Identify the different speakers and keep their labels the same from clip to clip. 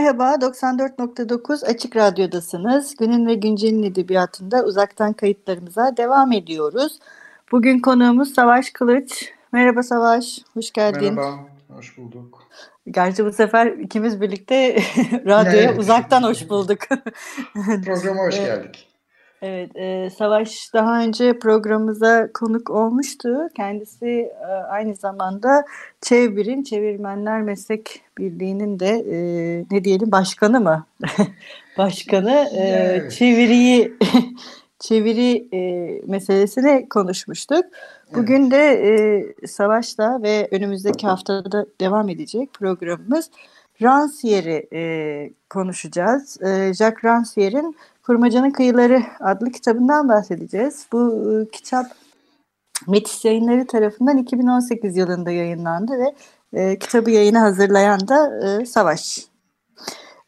Speaker 1: Merhaba, 94.9 Açık Radyo'dasınız. Günün ve Güncel'in edebiyatında uzaktan kayıtlarımıza devam ediyoruz. Bugün konuğumuz Savaş Kılıç. Merhaba Savaş, hoş geldin.
Speaker 2: Merhaba, hoş bulduk.
Speaker 1: Gerçi bu sefer ikimiz birlikte radyoya
Speaker 2: Evet.
Speaker 1: uzaktan hoş bulduk.
Speaker 2: Programa hoş geldik.
Speaker 1: Evet, e, Savaş daha önce programımıza konuk olmuştu. Kendisi e, aynı zamanda Çevir'in, Çevirmenler Meslek Birliği'nin de e, ne diyelim başkanı mı? başkanı e,
Speaker 2: Evet.
Speaker 1: çeviriyi çeviri e, meselesini konuşmuştuk. Bugün de e, Savaş'la ve önümüzdeki haftada devam edecek programımız Rancière'i e, konuşacağız. E, Jacques Rancière'in Kurmacanın Kıyıları adlı kitabından bahsedeceğiz. Bu e, kitap Metis Yayınları tarafından 2018 yılında yayınlandı ve e, kitabı yayına hazırlayan da e, Savaş.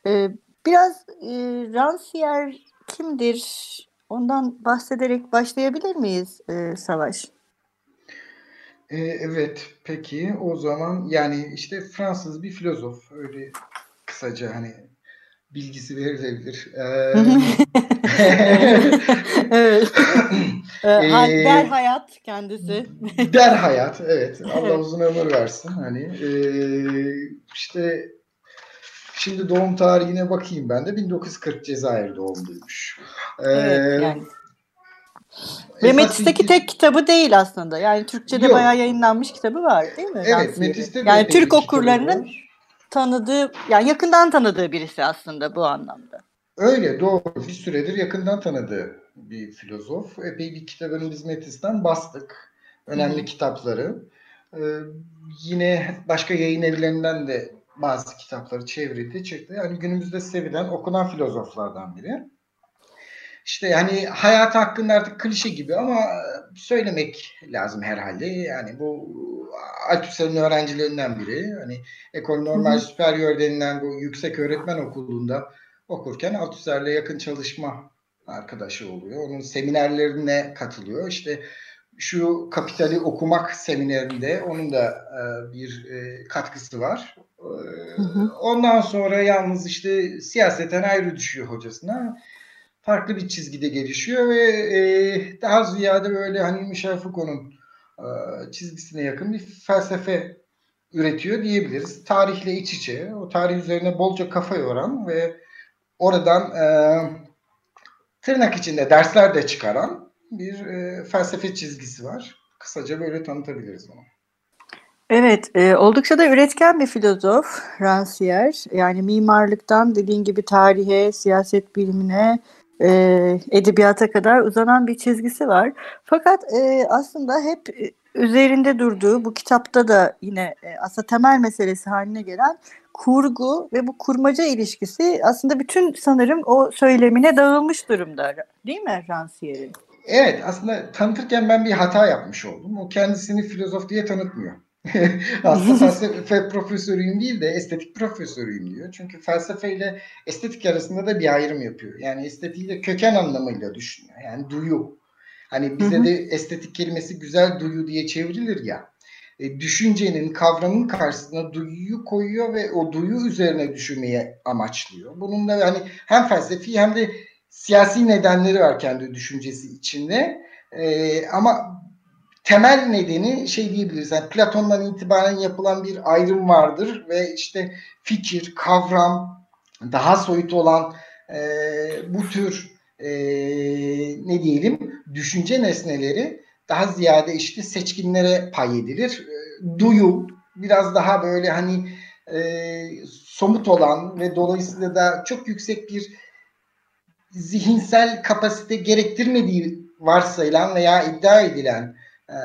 Speaker 1: E, biraz e, Rancière kimdir? Ondan bahsederek başlayabilir miyiz e, Savaş?
Speaker 2: Ee, evet, peki o zaman yani işte Fransız bir filozof öyle kısaca hani bilgisi verilebilir. Ee,
Speaker 1: evet. E,
Speaker 2: Ee,
Speaker 1: Der hayat kendisi.
Speaker 2: Der hayat, evet. Allah uzun ömür versin. Hani ee, işte şimdi doğum tarihine bakayım ben de 1940 Cezayir doğumluymuş. Ee,
Speaker 1: Evet yani. Ve
Speaker 2: esas
Speaker 1: Metis'teki tek kitabı değil aslında. Yani Türkçe'de
Speaker 2: Yok.
Speaker 1: bayağı yayınlanmış kitabı var değil mi?
Speaker 2: Evet? Metis'te de
Speaker 1: Yani Türk
Speaker 2: kitabı
Speaker 1: okurlarının
Speaker 2: var.
Speaker 1: Tanıdığı, yani yakından tanıdığı birisi aslında bu anlamda.
Speaker 2: Öyle doğru. Bir süredir yakından tanıdığı bir filozof. Epey bir kitabını biz Metis'ten bastık. Önemli
Speaker 1: Hı.
Speaker 2: kitapları. Ee, yine başka yayın evlerinden de bazı kitapları çevrildi, çıktı. Yani günümüzde sevilen, okunan filozoflardan biri. İşte yani hayat hakkında artık klişe gibi ama söylemek lazım herhalde. Yani bu Althusser'in öğrencilerinden biri. Hani Ekol Normal. Superior denilen bu yüksek öğretmen okulunda okurken Althusser'le yakın çalışma arkadaşı oluyor. Onun seminerlerine katılıyor. İşte şu Kapital'i okumak seminerinde onun da e, bir e, katkısı var. E,
Speaker 1: Hı hı.
Speaker 2: Ondan sonra yalnız işte siyaseten ayrı düşüyor hocasına. Farklı bir çizgide gelişiyor ve e, daha ziyade böyle hani Michel Foucault'un çizgisine yakın bir felsefe üretiyor diyebiliriz. Tarihle iç içe, o tarih üzerine bolca kafa yoran ve oradan e, tırnak içinde dersler de çıkaran bir e, felsefe çizgisi var. Kısaca böyle tanıtabiliriz onu.
Speaker 1: Evet, e, oldukça da üretken bir filozof Rancière. Yani mimarlıktan dediğin gibi tarihe, siyaset bilimine, e, edebiyata kadar uzanan bir çizgisi var. Fakat e, aslında hep e, üzerinde durduğu, bu kitapta da yine e, aslında temel meselesi haline gelen kurgu ve bu kurmaca ilişkisi aslında bütün sanırım o söylemine dağılmış durumda. Değil mi Rancière'in?
Speaker 2: Evet aslında tanıtırken ben bir hata yapmış oldum. O kendisini filozof diye tanıtmıyor. aslında felsefe profesörüyüm değil de estetik profesörüyüm diyor. Çünkü felsefeyle estetik arasında da bir ayrım yapıyor. Yani estetiği de köken anlamıyla düşünüyor. Yani duyu. Hani bize de estetik kelimesi güzel duyu diye çevrilir ya. E, düşüncenin, kavramın karşısına duyuyu koyuyor ve o duyu üzerine düşünmeye amaçlıyor. Bunun da hani hem felsefi hem de siyasi nedenleri var kendi düşüncesi içinde. E, ama temel nedeni şey diyebiliriz. Yani Platon'dan itibaren yapılan bir ayrım vardır ve işte fikir, kavram, daha soyut olan e, bu tür e, ne diyelim düşünce nesneleri daha ziyade işte seçkinlere pay edilir. E, Duyu biraz daha böyle hani e, somut olan ve dolayısıyla da çok yüksek bir zihinsel kapasite gerektirmediği varsayılan veya iddia edilen e,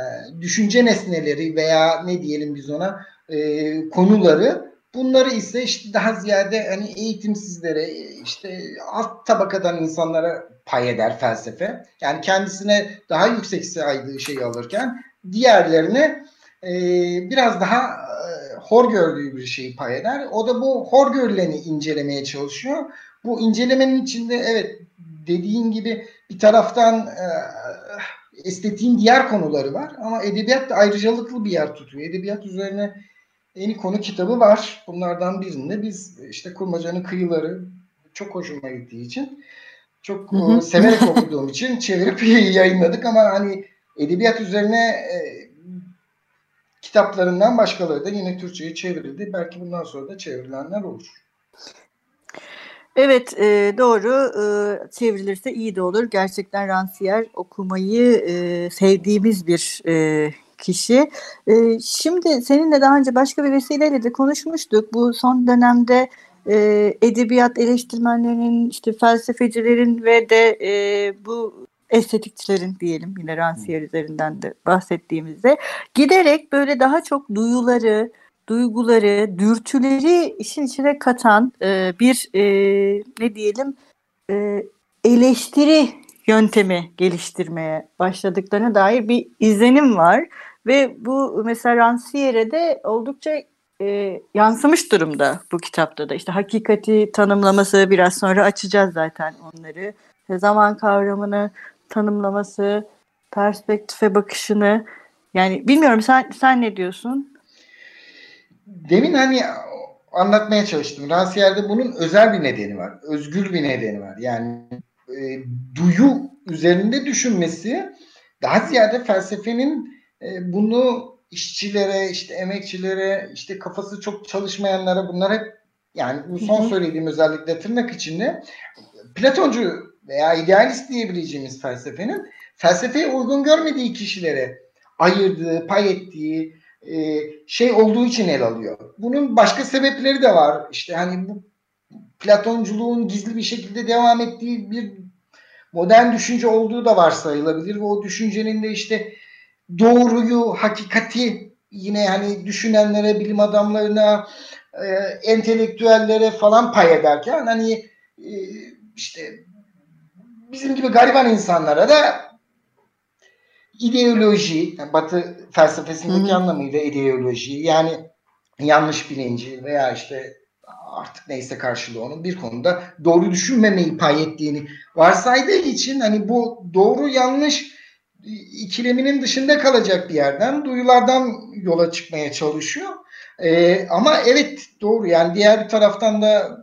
Speaker 2: düşünce nesneleri veya ne diyelim biz ona e, konuları bunları ise işte daha ziyade hani eğitimsizlere işte alt tabakadan insanlara pay eder felsefe. Yani kendisine daha yüksek saydığı şeyi alırken diğerlerine e, biraz daha e, hor gördüğü bir şeyi pay eder. O da bu hor görüleni incelemeye çalışıyor. Bu incelemenin içinde evet dediğin gibi bir taraftan e, estetiğin diğer konuları var ama edebiyat da ayrıcalıklı bir yer tutuyor. Edebiyat üzerine yeni konu kitabı var. Bunlardan birinde biz işte Kurmaca'nın kıyıları çok hoşuma gittiği için çok hı hı. severek okuduğum için çevirip yayınladık ama hani edebiyat üzerine e, kitaplarından başkaları da yine Türkçe'ye çevrildi. Belki bundan sonra da çevrilenler olur.
Speaker 1: Evet e, doğru e, çevrilirse iyi de olur. Gerçekten Rancière okumayı e, sevdiğimiz bir e, kişi. E, şimdi seninle daha önce başka bir vesileyle de konuşmuştuk. Bu son dönemde e, edebiyat eleştirmenlerinin, işte felsefecilerin ve de e, bu estetikçilerin diyelim yine Rancière üzerinden de bahsettiğimizde giderek böyle daha çok duyuları, duyguları, dürtüleri işin içine katan e, bir e, ne diyelim e, eleştiri yöntemi geliştirmeye başladıklarına dair bir izlenim var. Ve bu mesela Rancière'e de oldukça e, yansımış durumda bu kitapta da. İşte hakikati tanımlaması biraz sonra açacağız zaten onları. Zaman kavramını tanımlaması perspektife bakışını. Yani bilmiyorum sen sen ne diyorsun?
Speaker 2: Demin hani anlatmaya çalıştım. Ransiyer'de bunun özel bir nedeni var. Özgür bir nedeni var. Yani e, duyu üzerinde düşünmesi daha ziyade felsefenin e, bunu işçilere, işte emekçilere, işte kafası çok çalışmayanlara bunlar hep yani bu son söylediğim özellikle tırnak içinde Platoncu veya idealist diyebileceğimiz felsefenin felsefeye uygun görmediği kişilere ayırdığı, pay ettiği, şey olduğu için el alıyor. Bunun başka sebepleri de var. İşte hani bu Platonculuğun gizli bir şekilde devam ettiği bir modern düşünce olduğu da varsayılabilir ve o düşüncenin de işte doğruyu, hakikati yine hani düşünenlere, bilim adamlarına, e, entelektüellere falan pay ederken hani e, işte bizim gibi gariban insanlara da ideoloji, yani Batı felsefesindeki Hı-hı. anlamıyla ideoloji yani yanlış bilinci veya işte artık neyse karşılığı onun bir konuda doğru düşünmemeyi pay ettiğini varsaydığı için hani bu doğru yanlış ikileminin dışında kalacak bir yerden duyulardan yola çıkmaya çalışıyor. Ee, ama evet doğru yani diğer bir taraftan da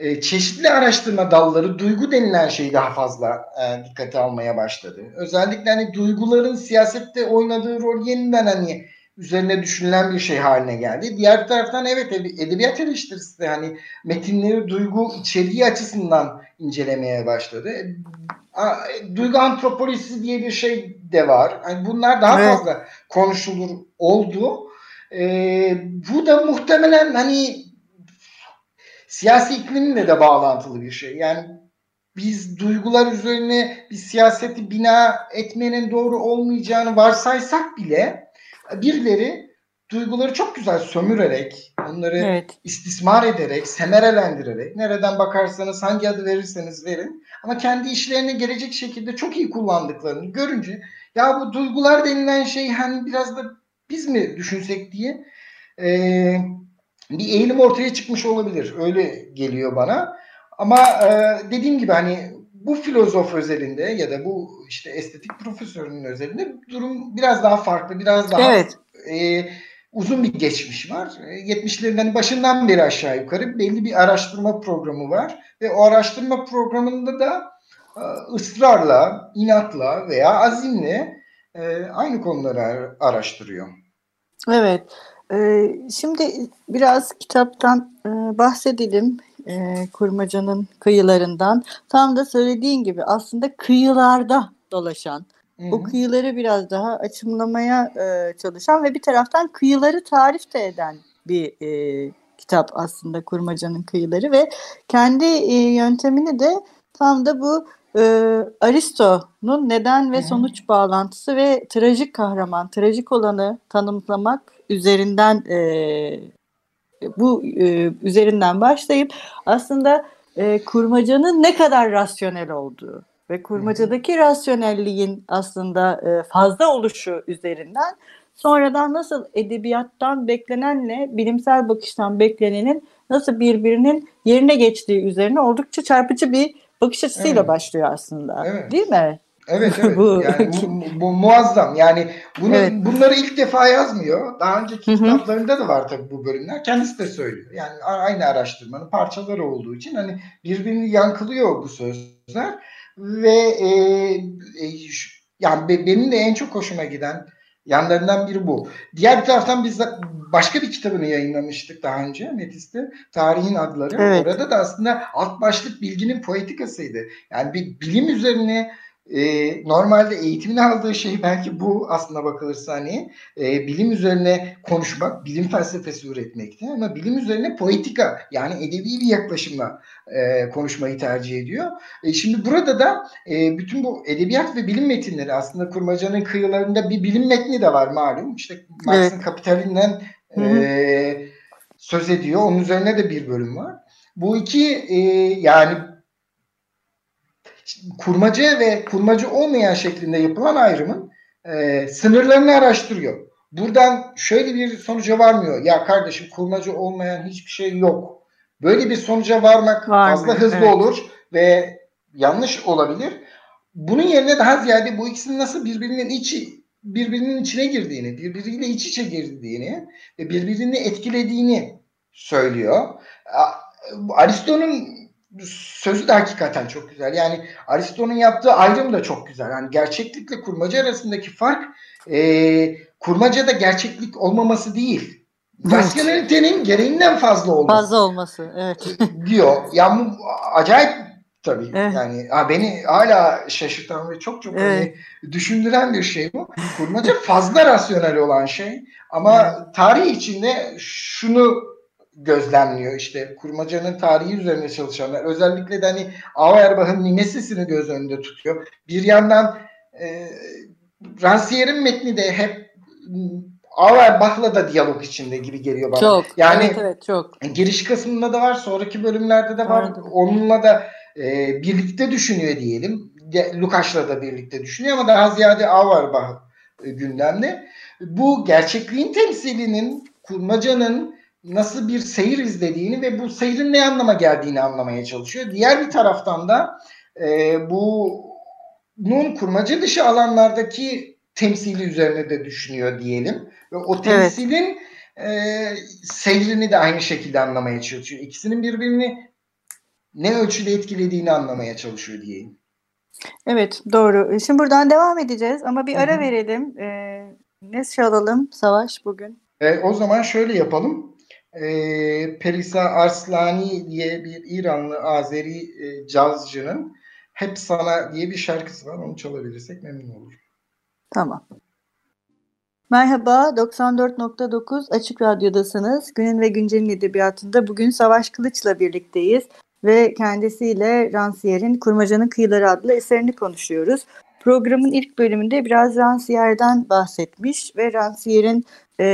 Speaker 2: e, çeşitli araştırma dalları duygu denilen şeyi daha fazla e, dikkate almaya başladı. Özellikle hani duyguların siyasette oynadığı rol yeniden hani üzerine düşünülen bir şey haline geldi. Diğer taraftan evet edebiyat eleştirisi de hani metinleri duygu içeriği açısından incelemeye başladı. Duygu antropolojisi diye bir şey de var. Yani bunlar daha evet. fazla konuşulur oldu. Ee, bu da muhtemelen hani siyasi iklimle de bağlantılı bir şey. Yani biz duygular üzerine bir siyaseti bina etmenin doğru olmayacağını varsaysak bile birileri duyguları çok güzel sömürerek, onları evet. istismar ederek, semerelendirerek, nereden bakarsanız hangi adı verirseniz verin ama kendi işlerine gelecek şekilde çok iyi kullandıklarını görünce ya bu duygular denilen şey hani biraz da biz mi düşünsek diye eee bir eğilim ortaya çıkmış olabilir. Öyle geliyor bana. Ama e, dediğim gibi hani bu filozof özelinde ya da bu işte estetik profesörünün özelinde durum biraz daha farklı, biraz daha evet. e, uzun bir geçmiş var. E, 70'lerin başından beri aşağı yukarı belli bir araştırma programı var ve o araştırma programında da e, ısrarla, inatla veya azimle e, aynı konuları araştırıyor.
Speaker 1: Evet. Ee, şimdi biraz kitaptan e, bahsedelim. E, Kurmaca'nın kıyılarından. Tam da söylediğin gibi aslında kıyılarda dolaşan, Hı-hı. o kıyıları biraz daha açımlamaya e, çalışan ve bir taraftan kıyıları tarif de eden bir kitap aslında Kurmaca'nın kıyıları ve kendi yöntemini de tam da bu e, Aristo'nun neden ve sonuç bağlantısı ve trajik kahraman, trajik olanı tanımlamak üzerinden e, bu e, üzerinden başlayıp aslında e, kurmacanın ne kadar rasyonel olduğu ve kurmacadaki rasyonelliğin aslında e, fazla oluşu üzerinden sonradan nasıl edebiyattan beklenenle bilimsel bakıştan beklenenin nasıl birbirinin yerine geçtiği üzerine oldukça çarpıcı bir bakış açısıyla
Speaker 2: Evet.
Speaker 1: başlıyor aslında.
Speaker 2: Evet.
Speaker 1: Değil mi?
Speaker 2: Evet evet.
Speaker 1: Bu-
Speaker 2: yani bu, bu muazzam. Yani bunu
Speaker 1: Evet.
Speaker 2: bunları ilk defa yazmıyor. Daha önceki
Speaker 1: Hı hı.
Speaker 2: kitaplarında da var tabii bu bölümler. Kendisi de söylüyor. Yani aynı araştırmanın parçaları olduğu için hani birbirini yankılıyor bu sözler ve e, e, yani be- benim de en çok hoşuma giden yanlarından biri bu. Diğer bir taraftan biz de başka bir kitabını yayınlamıştık daha önce Metis'te. Tarihin Adları.
Speaker 1: Evet.
Speaker 2: Orada da aslında alt başlık bilginin poetikasıydı. Yani bir bilim üzerine e, normalde eğitimini aldığı şey belki bu aslına bakılırsa hani e, bilim üzerine konuşmak, bilim felsefesi üretmekti ama bilim üzerine poetika yani edebi bir yaklaşımla e, konuşmayı tercih ediyor. E, şimdi burada da e, bütün bu edebiyat ve bilim metinleri aslında kurmacanın kıyılarında bir bilim metni de var malum. İşte Marx'ın Kapitalinden
Speaker 1: Hı hı.
Speaker 2: e, söz ediyor. Onun üzerine de bir bölüm var. Bu iki e, yani kurmaca ve kurmaca olmayan şeklinde yapılan ayrımın e, sınırlarını araştırıyor. Buradan şöyle bir sonuca varmıyor. Ya kardeşim kurmaca olmayan hiçbir şey yok. Böyle bir sonuca varmak
Speaker 1: Varmıyor,
Speaker 2: fazla hızlı
Speaker 1: evet.
Speaker 2: olur ve yanlış olabilir. Bunun yerine daha ziyade bu ikisinin nasıl birbirinin içi birbirinin içine girdiğini, birbiriyle iç içe girdiğini ve birbirini etkilediğini söylüyor. Aristo'nun sözü de hakikaten çok güzel. Yani Aristo'nun yaptığı ayrım da çok güzel. Yani gerçeklikle kurmaca arasındaki fark e, kurmacada gerçeklik olmaması değil.
Speaker 1: Evet.
Speaker 2: Rasyonelitenin gereğinden fazla olması
Speaker 1: Fazla olması. Evet.
Speaker 2: diyor. Ya bu acayip tabii.
Speaker 1: Evet.
Speaker 2: Yani ha, beni hala şaşırtan ve çok çok
Speaker 1: Evet.
Speaker 2: hani düşündüren bir şey bu. Kurmaca fazla rasyonel olan şey ama tarih içinde şunu gözlemliyor işte kurmacanın tarihi üzerine çalışanlar özellikle de hani Auerbach'ın Nemesis'ini göz önünde tutuyor. Bir yandan e, Rancière'in metni de hep Auerbach'la da diyalog içinde gibi geliyor bana.
Speaker 1: Çok.
Speaker 2: Yani
Speaker 1: evet evet çok.
Speaker 2: giriş kısmında da var, sonraki bölümlerde de var.
Speaker 1: Vardı.
Speaker 2: Onunla da e, birlikte düşünüyor diyelim. Lukács'la da birlikte düşünüyor ama daha ziyade Auerbach e, gündemde. Bu gerçekliğin temsilinin, kurmacanın nasıl bir seyir izlediğini ve bu seyrin ne anlama geldiğini anlamaya çalışıyor. Diğer bir taraftan da e, bunun kurmaca dışı alanlardaki temsili üzerine de düşünüyor diyelim. Ve o temsilin e, seyrini de aynı şekilde anlamaya çalışıyor. İkisinin birbirini ne ölçüde etkilediğini anlamaya çalışıyor diyeyim.
Speaker 1: Evet doğru. Şimdi buradan devam edeceğiz ama bir ara
Speaker 2: hı.
Speaker 1: verelim. Ee, ne çalalım Savaş bugün?
Speaker 2: E, o zaman şöyle yapalım. E, Perisa Arslani diye bir İranlı Azeri e, cazcının Hep Sana diye bir şarkısı var. Onu çalabilirsek memnun olurum.
Speaker 1: Tamam. Merhaba, 94.9 Açık Radyo'dasınız. Günün ve Güncel'in edebiyatında bugün Savaş Kılıç'la birlikteyiz ve kendisiyle Rancière'in Kurmacanın Kıyıları adlı eserini konuşuyoruz. Programın ilk bölümünde biraz Rancière'den bahsetmiş ve Rancière'in e,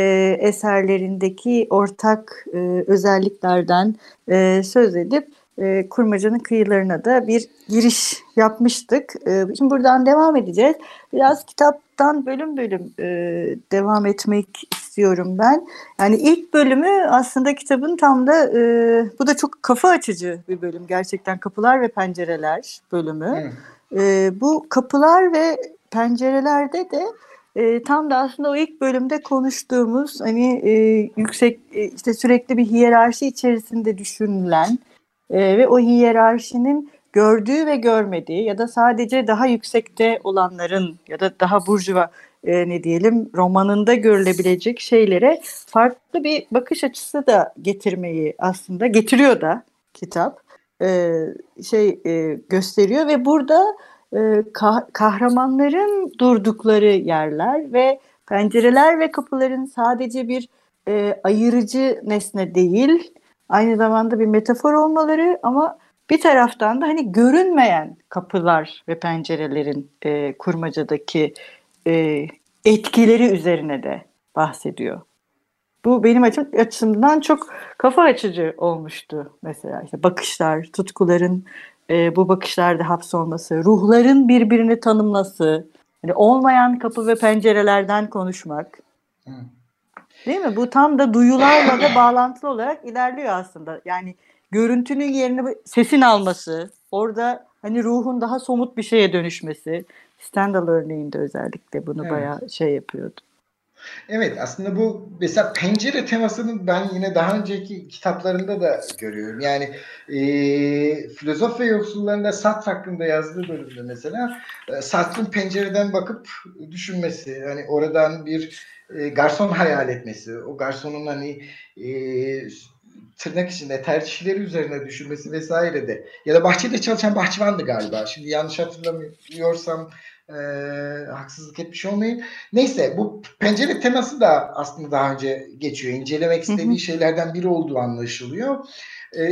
Speaker 1: eserlerindeki ortak e, özelliklerden e, söz edip e, Kurmacanın Kıyılarına da bir giriş yapmıştık. E, şimdi buradan devam edeceğiz. Biraz kitaptan bölüm bölüm e, devam etmek istiyorum ben. Yani ilk bölümü aslında kitabın tam da e, bu da çok kafa açıcı bir bölüm. Gerçekten Kapılar ve Pencereler bölümü.
Speaker 2: Hı.
Speaker 1: E, bu kapılar ve pencerelerde de e, tam da aslında o ilk bölümde konuştuğumuz hani e, yüksek e, işte sürekli bir hiyerarşi içerisinde düşünülen e, ve o hiyerarşinin gördüğü ve görmediği ya da sadece daha yüksekte olanların ya da daha burjuva e, ne diyelim romanında görülebilecek şeylere farklı bir bakış açısı da getirmeyi aslında getiriyor da kitap e, şey e, gösteriyor ve burada e, kah- kahramanların durdukları yerler ve pencereler ve kapıların sadece bir e, ayırıcı nesne değil aynı zamanda bir metafor olmaları ama bir taraftan da hani görünmeyen kapılar ve pencerelerin e, kurmacadaki e, etkileri üzerine de bahsediyor. Bu benim açım, açımdan çok kafa açıcı olmuştu mesela. İşte bakışlar, tutkuların e, bu bakışlarda hapsolması, ruhların birbirini tanımlaması, yani olmayan kapı ve pencerelerden konuşmak. Değil mi? Bu tam da duyularla da bağlantılı olarak ilerliyor aslında. Yani görüntünün yerini sesin alması, orada hani ruhun daha somut bir şeye dönüşmesi. Stendhal örneğinde özellikle bunu evet. bayağı şey yapıyordu.
Speaker 2: Evet aslında bu mesela pencere temasını ben yine daha önceki kitaplarında da görüyorum. Yani e, filozof ve yoksullarında Sartre hakkında yazdığı bölümde mesela e, Sartre'ın pencereden bakıp düşünmesi. Hani oradan bir e, garson hayal etmesi. O garsonun hani e, tırnak içinde tercihleri üzerine düşünmesi vesaire de. Ya da bahçede çalışan bahçıvandı galiba. Şimdi yanlış hatırlamıyorsam e, haksızlık etmiş olmayın. Neyse bu pencere teması da aslında daha önce geçiyor. İncelemek istediği şeylerden biri olduğu anlaşılıyor. E,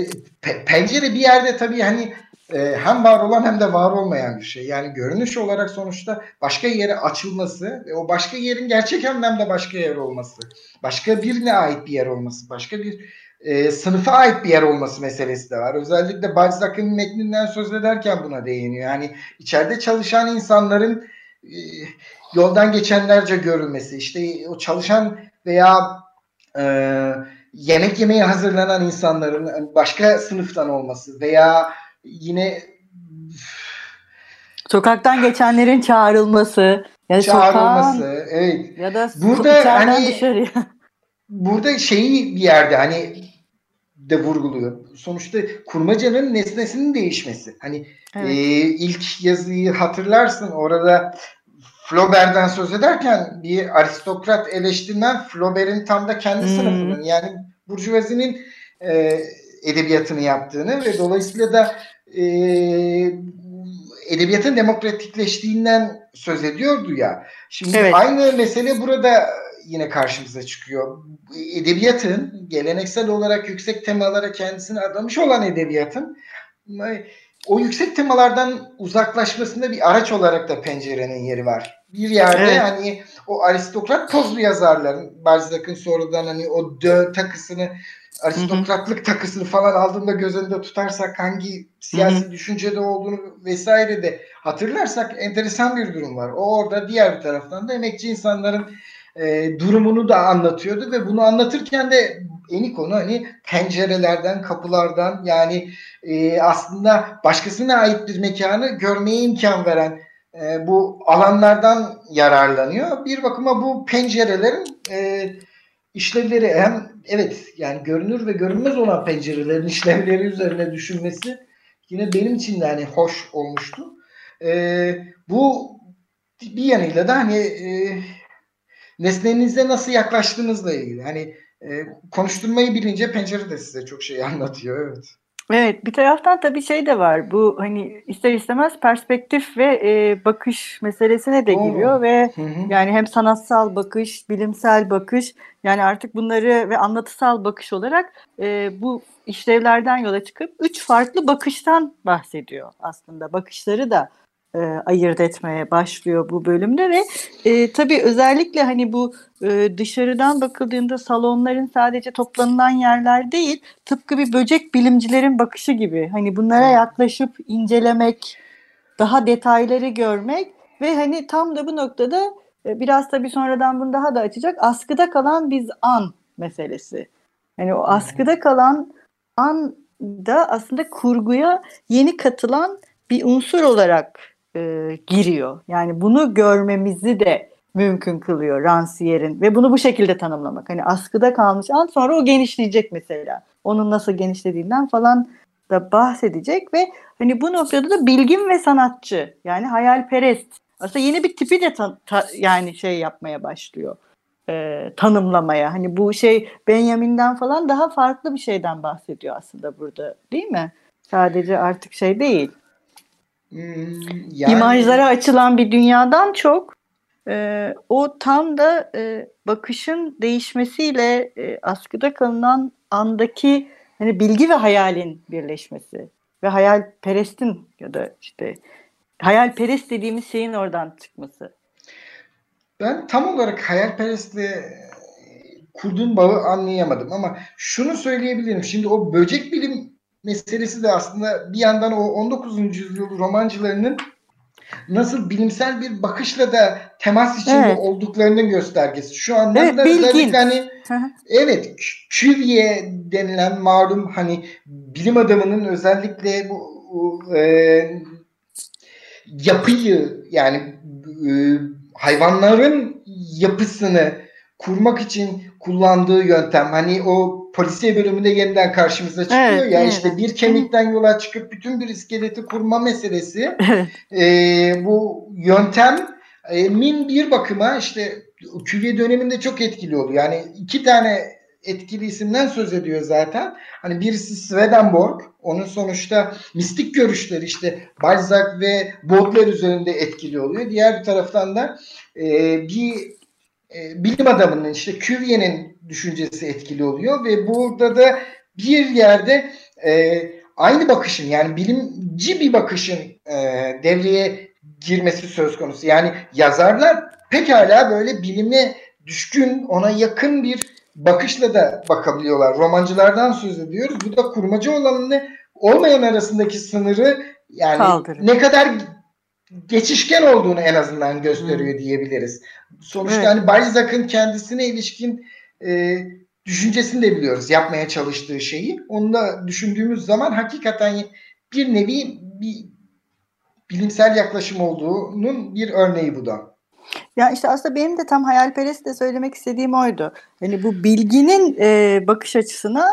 Speaker 2: pe- pencere bir yerde tabii hani e, hem var olan hem de var olmayan bir şey. Yani görünüş olarak sonuçta başka yere açılması ve o başka yerin gerçek anlamda başka yer olması, başka birine ait bir yer olması, başka bir e, sınıfa ait bir yer olması meselesi de var. Özellikle Balzac'ın metninden söz ederken buna değiniyor. Yani içeride çalışan insanların e, yoldan geçenlerce görülmesi, işte o çalışan veya e, yemek yemeye hazırlanan insanların başka sınıftan olması veya yine
Speaker 1: sokaktan geçenlerin çağrılması,
Speaker 2: yani çağrılması, sokağın, evet.
Speaker 1: Ya da burada hani dışarıya.
Speaker 2: Burada şeyi bir yerde hani de vurguluyor. Sonuçta kurmacanın nesnesinin değişmesi. Hani evet. e, ilk yazıyı hatırlarsın orada Flaubert'den söz ederken bir aristokrat eleştirmen Flaubert'in tam da kendi hmm. sınıfının yani Burjuvazi'nin e, edebiyatını yaptığını ve dolayısıyla da e, edebiyatın demokratikleştiğinden söz ediyordu ya. Şimdi evet. aynı mesele burada yine karşımıza çıkıyor. Edebiyatın geleneksel olarak yüksek temalara kendisini adamış olan edebiyatın o yüksek temalardan uzaklaşmasında bir araç olarak da pencerenin yeri var. Bir yerde evet. hani o aristokrat pozlu yazarların Balzac'ın sonradan hani o dö takısını aristokratlık hı hı. takısını falan aldığında göz önünde tutarsak hangi siyasi hı hı. düşüncede olduğunu vesaire de hatırlarsak enteresan bir durum var. O orada diğer bir taraftan da emekçi insanların e, durumunu da anlatıyordu ve bunu anlatırken de eni konu hani pencerelerden, kapılardan yani e, aslında başkasına ait bir mekanı görmeye imkan veren e, bu alanlardan yararlanıyor. Bir bakıma bu pencerelerin e, işlevleri hem evet yani görünür ve görünmez olan pencerelerin işlevleri üzerine düşünmesi yine benim için de hani hoş olmuştu. E, bu bir yanıyla da hani e, nesnenize nasıl yaklaştığınızla ilgili. Hani e, konuşturmayı bilince pencere de size çok şey anlatıyor. Evet.
Speaker 1: Evet bir taraftan tabii şey de var bu hani ister istemez perspektif ve e, bakış meselesine de giriyor ve hı hı. yani hem sanatsal bakış, bilimsel bakış yani artık bunları ve anlatısal bakış olarak e, bu işlevlerden yola çıkıp üç farklı bakıştan bahsediyor aslında bakışları da e, ayırt etmeye başlıyor bu bölümde ve e, tabii özellikle hani bu e, dışarıdan bakıldığında salonların sadece toplanılan yerler değil tıpkı bir böcek bilimcilerin bakışı gibi. Hani bunlara yaklaşıp incelemek daha detayları görmek ve hani tam da bu noktada e, biraz tabii sonradan bunu daha da açacak askıda kalan biz an meselesi. Hani o askıda kalan an da aslında kurguya yeni katılan bir unsur olarak e, giriyor. Yani bunu görmemizi de mümkün kılıyor Rancière'in ve bunu bu şekilde tanımlamak. Hani askıda kalmış an sonra o genişleyecek mesela. Onun nasıl genişlediğinden falan da bahsedecek ve hani bu noktada da bilgin ve sanatçı yani hayalperest. Aslında yeni bir tipi de ta, ta, yani şey yapmaya başlıyor. E, tanımlamaya. Hani bu şey Benjamin'den falan daha farklı bir şeyden bahsediyor aslında burada değil mi? Sadece artık şey değil. Hmm, yani... İmajlara açılan bir dünyadan çok e, o tam da e, bakışın değişmesiyle e, askıda kalınan andaki hani bilgi ve hayalin birleşmesi ve hayalperestin ya da işte hayalperest dediğimiz şeyin oradan çıkması.
Speaker 2: Ben tam olarak hayalperestle kurduğum bağı anlayamadım ama şunu söyleyebilirim. Şimdi o böcek bilim meselesi de aslında bir yandan o 19. yüzyıl romancılarının nasıl bilimsel bir bakışla da temas içinde evet. olduklarının göstergesi. Şu anda evet, da özellikle hani evet Cuvier denilen malum hani bilim adamının özellikle bu e, yapıyı yani e, hayvanların yapısını kurmak için kullandığı yöntem hani o polisiye bölümünde yeniden karşımıza çıkıyor evet, ya evet. işte bir kemikten yola çıkıp bütün bir iskeleti kurma meselesi e, bu yöntem e, min bir bakıma işte küve döneminde çok etkili oluyor. Yani iki tane etkili isimden söz ediyor zaten. Hani birisi Swedenborg. Onun sonuçta mistik görüşleri işte Balzac ve Baudelaire üzerinde etkili oluyor. Diğer bir taraftan da e, bir e, bilim adamının işte Cuvier'in düşüncesi etkili oluyor ve burada da bir yerde e, aynı bakışın yani bilimci bir bakışın e, devreye girmesi söz konusu. Yani yazarlar pekala böyle bilime düşkün, ona yakın bir bakışla da bakabiliyorlar. Romancılardan söz ediyoruz. Bu da kurmacı olanını olmayan arasındaki sınırı yani Kaldırır. ne kadar geçişken olduğunu en azından gösteriyor hmm. diyebiliriz. Sonuçta evet. hani Balzac'ın kendisine ilişkin e, düşüncesini de biliyoruz. Yapmaya çalıştığı şeyi. Onu da düşündüğümüz zaman hakikaten bir nevi bir bilimsel yaklaşım olduğunun bir örneği bu da.
Speaker 1: Ya işte aslında benim de tam hayalperest de söylemek istediğim oydu. Hani bu bilginin e, bakış açısına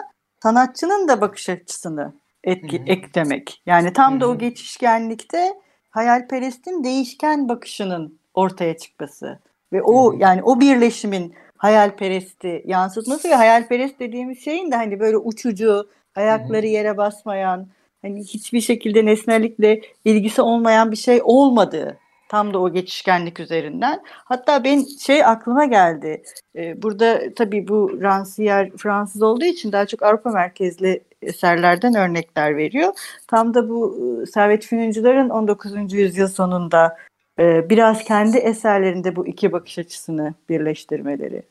Speaker 1: sanatçının da bakış açısını etki, Hı-hı. eklemek. Yani tam Hı-hı. da o geçişkenlikte hayalperestin değişken bakışının ortaya çıkması ve o yani o birleşimin hayalperesti yansıtması ve hayalperest dediğimiz şeyin de hani böyle uçucu, ayakları yere basmayan, hani hiçbir şekilde nesnelikle ilgisi olmayan bir şey olmadığı tam da o geçişkenlik üzerinden. Hatta ben şey aklıma geldi. Ee, burada tabii bu Rancière Fransız olduğu için daha çok Avrupa merkezli eserlerden örnekler veriyor. Tam da bu e, Servet Fünuncular'ın 19. yüzyıl sonunda e, biraz kendi eserlerinde bu iki bakış açısını birleştirmeleri.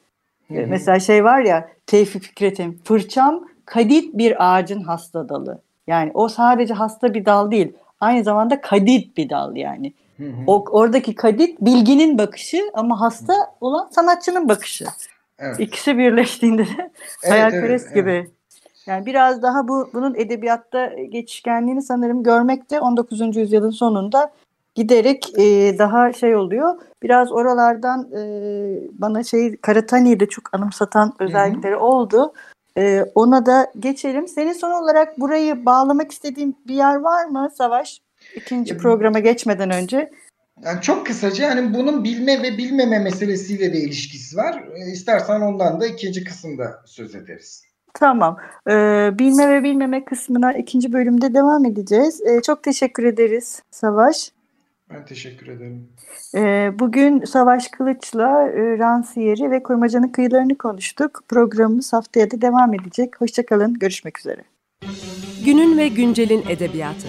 Speaker 1: Hı hı. Mesela şey var ya Tevfik Fikret'in fırçam kadit bir ağacın hasta dalı. Yani o sadece hasta bir dal değil. Aynı zamanda kadit bir dal yani. Hı hı. O, oradaki kadit bilginin bakışı ama hasta olan sanatçının bakışı. Evet. İkisi birleştiğinde de evet, hayalperest evet, gibi. Evet. Yani biraz daha bu bunun edebiyatta geçişkenliğini sanırım görmek de 19. yüzyılın sonunda giderek e, daha şey oluyor. Biraz oralardan e, bana şey Karatani'yi de çok anımsatan özellikleri Hı-hı. oldu. E, ona da geçelim. Senin son olarak burayı bağlamak istediğin bir yer var mı Savaş? İkinci programa geçmeden önce.
Speaker 2: Yani çok kısaca hani bunun bilme ve bilmeme meselesiyle de ilişkisi var. E, istersen ondan da ikinci kısımda söz ederiz.
Speaker 1: Tamam. Ee, bilme ve bilmeme kısmına ikinci bölümde devam edeceğiz. Ee, çok teşekkür ederiz Savaş.
Speaker 2: Ben teşekkür ederim.
Speaker 1: Ee, bugün Savaş Kılıç'la e, Ransiyeri ve Kurmaca'nın kıyılarını konuştuk. Programımız haftaya da devam edecek. Hoşçakalın. Görüşmek üzere.
Speaker 3: Günün ve güncelin edebiyatı.